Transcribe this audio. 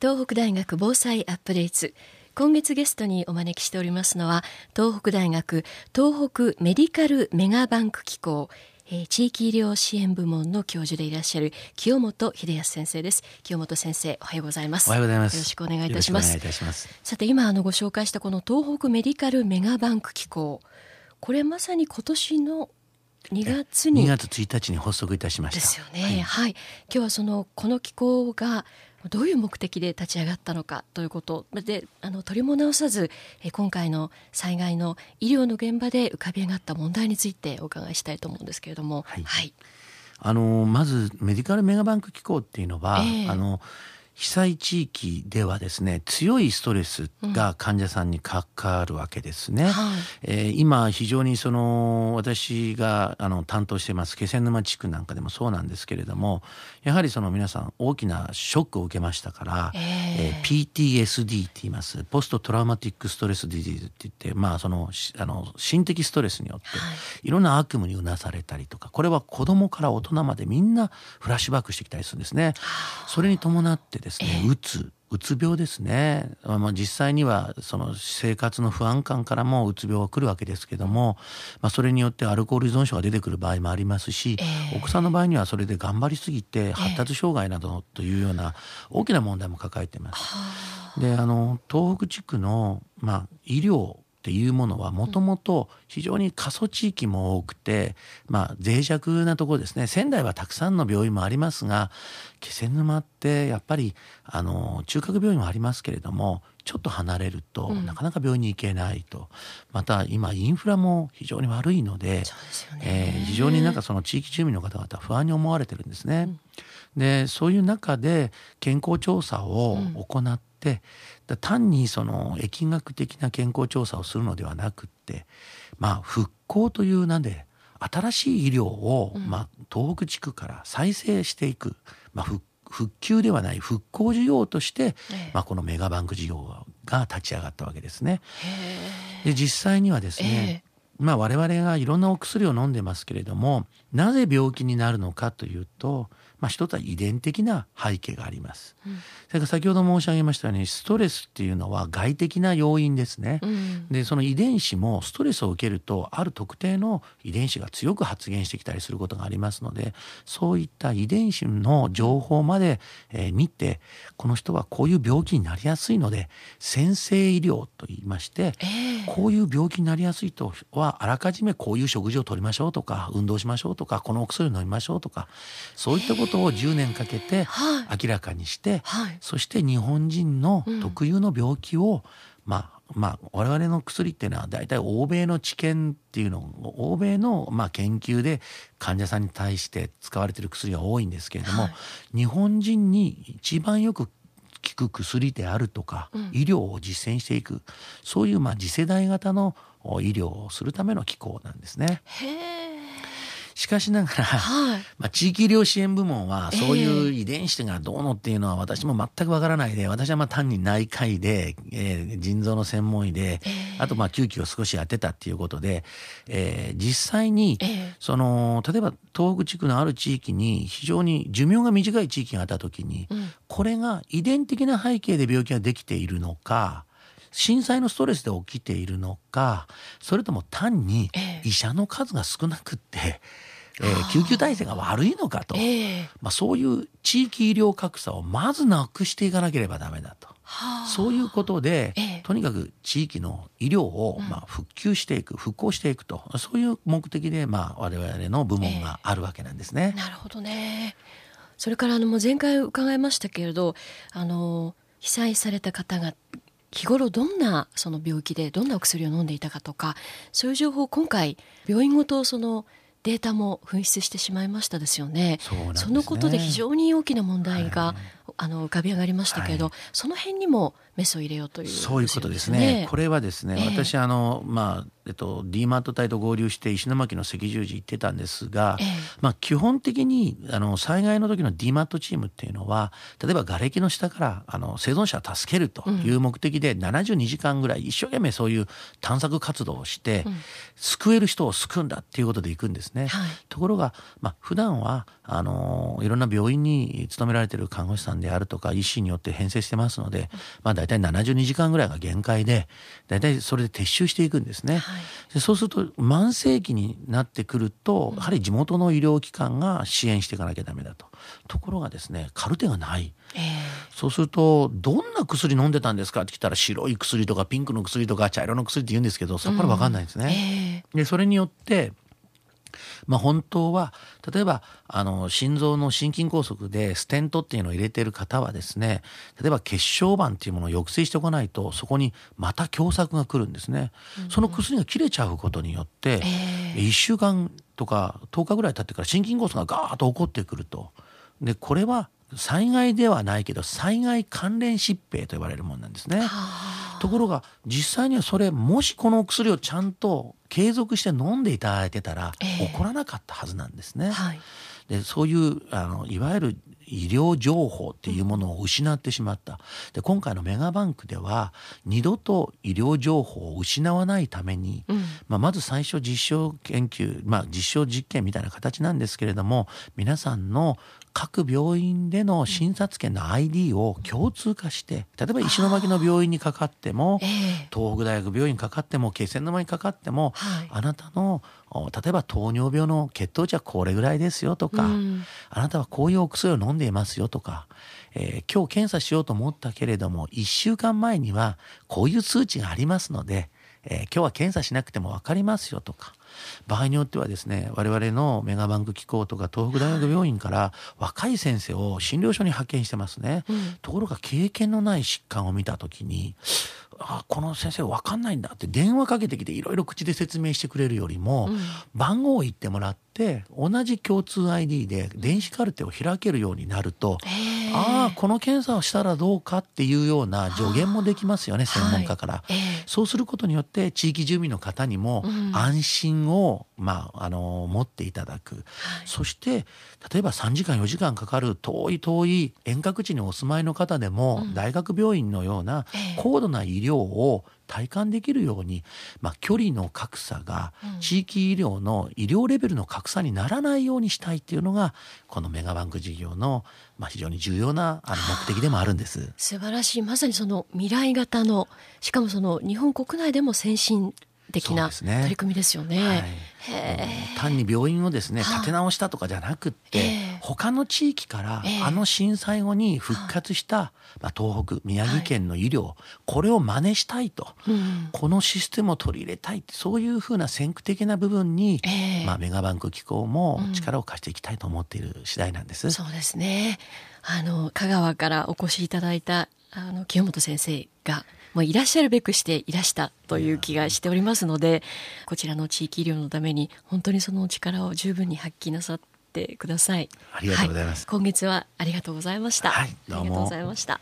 東北大学防災アップデート。今月ゲストにお招きしておりますのは東北大学東北メディカルメガバンク機構えー、地域医療支援部門の教授でいらっしゃる清本秀康先生です。清本先生おはようございます。おはようございます。よろしくお願いいたします。ます。さて今あのご紹介したこの東北メディカルメガバンク機構これまさに今年の2月に2月1日に発足いたしました。ですよね、はい、はい、今日はそのこの機構がどういう目的で立ち上がったのかということ。であの取りも直さず今回の災害の医療の現場で浮かび上がった問題についてお伺いしたいと思うんですけれども。はい、はい、あのまずメディカルメガバンク機構っていうのは、えー、あの被災地域ではですね強いストレスが患者さんにかかるわけですね。うんはい、えー、今非常にその私があの担当してます気仙沼地区なんかでもそうなんですけれどもやはりその皆さん大きなショックを受けましたから、えー、えー、PTSD って言います。 Post Traumatic Stress Disease って言ってまあそのあの心的ストレスによって、はい、いろんな悪夢にうなされたりとかこれは子供から大人までみんなフラッシュバックしてきたりするんですね。それに伴ってですですね、うつうつ病ですね、まあ、実際にはその生活の不安感からもうつ病が来るわけですけども、まあ、それによってアルコール依存症が出てくる場合もありますし、えー、お子さんの場合にはそれで頑張りすぎて発達障害などというような大きな問題も抱えています。であの東北地区の、まあ、医療っていうものはもともと非常に過疎地域も多くて、まあ脆弱なところですね。仙台はたくさんの病院もありますが気仙沼ってやっぱりあの中核病院もありますけれどもちょっと離れると、なかなか病院に行けないと。また今インフラも非常に悪いので、えー、非常になんかその地域住民の方々不安に思われてるんですね。うん、でそういう中で健康調査を行って、うん、単にその疫学的な健康調査をするのではなくってまあ復興という名で新しい医療を、まあ、東北地区から再生していく、まあ、復復旧ではない復興事業として、まあ、このメガバンク事業が立ち上がったわけですね。で実際にはですね、まあ、我々がいろんなお薬を飲んでますけれどもなぜ病気になるのかというとまあ、一つは遺伝的な背景があります、うん、それから先ほど申し上げましたようにストレスっていうのは外的な要因ですね、うん、でその遺伝子もストレスを受けるとある特定の遺伝子が強く発現してきたりすることがありますのでそういった遺伝子の情報まで、えー、見てこの人はこういう病気になりやすいので先生医療と言いまして、えー、こういう病気になりやすいとはあらかじめこういう食事をとりましょうとか運動しましょうとかこのお薬を飲みましょうとかそういったことことを10年かけて明らかにして、はい、そして日本人の特有の病気を、うん、まあまあ、我々の薬っていうのは大体欧米の知見っていうの欧米のまあ研究で患者さんに対して使われている薬が多いんですけれども、はい、日本人に一番よく効く薬であるとか、うん、医療を実践していくそういうまあ次世代型の医療をするための機構なんですね。へしかしながら、はい、まあ、地域医療支援部門はそういう遺伝子がどうのっていうのは私も全くわからないで私はまあ単に内科医で、えー、腎臓の専門医で、あとまあ救急を少し当てたっていうことで、えー、実際に、その例えば東北地区のある地域に非常に寿命が短い地域があった時に、うん、これが遺伝的な背景で病気ができているのか震災のストレスで起きているのかそれとも単に医者の数が少なくって、えー、救急体制が悪いのかと、えー、まあ、そういう地域医療格差をまずなくしていかなければダメだと。そういうことで、えー、とにかく地域の医療を、まあ、復旧していく、うん、復興していくと。そういう目的で、まあ、我々の部門があるわけなんですね。えー、なるほどね。それからあのもう前回伺いましたけれどあの被災された方が日頃どんなその病気でどんなお薬を飲んでいたかとかそういう情報を今回病院ごとそのデータも紛失してしまいましたですよね。そね。そのことで非常に大きな問題が、はい、あの浮かび上がりましたけれど、はい、その辺にもメスを入れようという、そういうことですね。これはですね、えー、私あのまあえっと、D マート隊と合流して石巻の赤十字行ってたんですが、ええ、まあ、基本的にあの災害の時の D マートチームっていうのは例えば瓦礫の下からあの生存者を助けるという目的で72時間ぐらい一生懸命そういう探索活動をして、うん、救える人を救うんだっていうことで行くんですね。はい、ところが、まあ普段はあのいろんな病院に勤められてる看護師さんであるとか医師によって編成してますので、まあ、大体72時間ぐらいが限界で大体それで撤収していくんですね。はい、でそうすると慢性期になってくるとやはり地元の医療機関が支援していかなきゃダメだと。ところがですねカルテがない、えー、そうするとどんな薬飲んでたんですかって聞いたら白い薬とかピンクの薬とか茶色の薬って言うんですけどそこから分かんないんですね。うんえ。ー、でそれによってまあ、本当は例えばあの心臓の心筋梗塞でステントっていうのを入れてる方はですね例えば血小板っていうものを抑制しておかないとそこにまた狭窄が来るんですね、うん、その薬が切れちゃうことによって、えー、1週間とか10日ぐらい経ってから心筋梗塞がガーッと起こってくると。でこれは災害ではないけど災害関連疾病と呼ばれるものなんですね。ところが実際にはそれもしこの薬をちゃんと継続して飲んでいただいてたら、起こらなかったはずなんですね。はい、でそういうあのいわゆる医療情報っていうものを失ってしまった。で今回のメガバンクでは二度と医療情報を失わないために、うん、まあ、まず最初実証研究、まあ、実証実験みたいな形なんですけれども皆さんの各病院での診察券の ID を共通化して例えば石巻の病院にかかっても、東北大学病院にかかっても気仙沼にかかっても、はい、あなたの例えば糖尿病の血糖値はこれぐらいですよとか、うん、あなたはこういうお薬を飲んでいますよとか、えー、今日検査しようと思ったけれども1週間前にはこういう数値がありますので、えー、今日は検査しなくても分かりますよとか場合によってはですね我々のメガバンク機構とか東北大学病院から若い先生を診療所に派遣してますね、うん、ところが経験のない疾患を見た時にあこの先生分かんないんだって電話かけてきていろいろ口で説明してくれるよりも、うん、番号を言ってもらって同じ共通 ID で電子カルテを開けるようになるとああこの検査をしたらどうかっていうような助言もできますよね専門家から、はい、そうすることによって地域住民の方にも安心を、まあ、あの持っていただく、はい、そして例えば3時間4時間かかる遠い遠い遠隔地にお住まいの方でも、うん、大学病院のような高度な医療を体感できるように、まあ、距離の格差が地域医療の医療レベルの格差にならないようにしたいっていうのがこのメガバンク事業の、まあ、非常に重要なあの目的でもあるんです。素晴らしい。まさにその未来型のしかもその日本国内でも先進的な取り組みですよね。はい。単に病院をですね立て直したとかじゃなくって、他の地域からあの震災後に復活した、まあ、東北宮城県の医療、これを真似したいと、このシステムを取り入れたいそういうふうな先駆的な部分に、まあ、メガバンク機構も力を貸していきたいと思っている次第なんです。そうですね。あの香川からお越しいただいたあの清本先生がもういらっしゃるべくしていらしたという気がしておりますのでこちらの地域医療のために本当にその力を十分に発揮なさってください。ありがとうございます、はい、今月はありがとうございました、はい、ありがとうございました